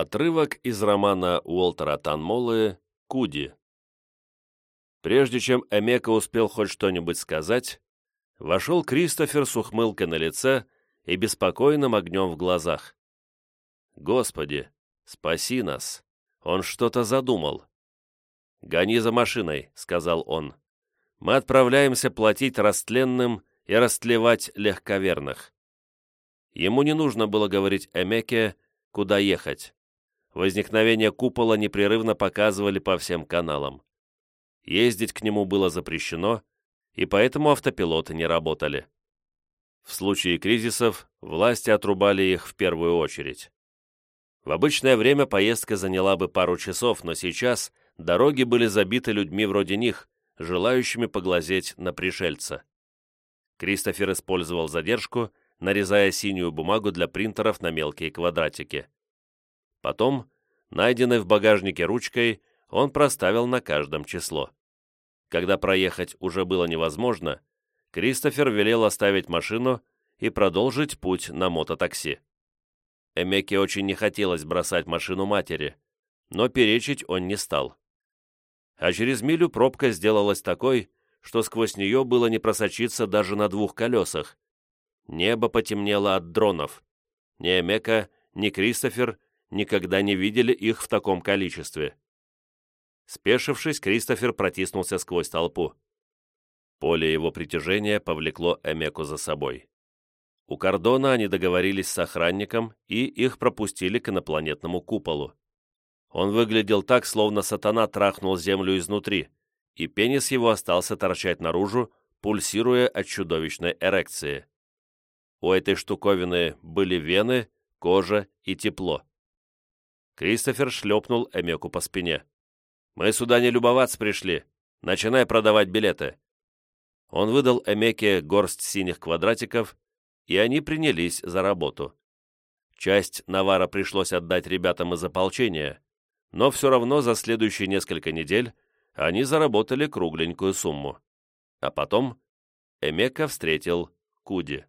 Отрывок из романа Уолтера Танмолы «Куди». Прежде чем Эмека успел хоть что-нибудь сказать, вошел Кристофер с ухмылкой на лице и беспокойным огнем в глазах. «Господи, спаси нас! Он что-то задумал!» «Гони за машиной», — сказал он. «Мы отправляемся платить растленным и растлевать легковерных». Ему не нужно было говорить Эмеке, куда ехать. Возникновение купола непрерывно показывали по всем каналам. Ездить к нему было запрещено, и поэтому автопилоты не работали. В случае кризисов власти отрубали их в первую очередь. В обычное время поездка заняла бы пару часов, но сейчас дороги были забиты людьми вроде них, желающими поглазеть на пришельца. Кристофер использовал задержку, нарезая синюю бумагу для принтеров на мелкие квадратики. Потом, найденной в багажнике ручкой, он проставил на каждом число. Когда проехать уже было невозможно, Кристофер велел оставить машину и продолжить путь на мототакси. Эмеке очень не хотелось бросать машину матери, но перечить он не стал. А через милю пробка сделалась такой, что сквозь нее было не просочиться даже на двух колесах. Небо потемнело от дронов. Ни Эмека, ни Кристофер никогда не видели их в таком количестве. Спешившись, Кристофер протиснулся сквозь толпу. Поле его притяжения повлекло Эмеку за собой. У кордона они договорились с охранником, и их пропустили к инопланетному куполу. Он выглядел так, словно сатана трахнул землю изнутри, и пенис его остался торчать наружу, пульсируя от чудовищной эрекции. У этой штуковины были вены, кожа и тепло. Кристофер шлепнул Эмеку по спине. «Мы сюда не любоваться пришли. Начинай продавать билеты». Он выдал Эмеке горсть синих квадратиков, и они принялись за работу. Часть навара пришлось отдать ребятам из ополчения, но все равно за следующие несколько недель они заработали кругленькую сумму. А потом Эмека встретил Куди.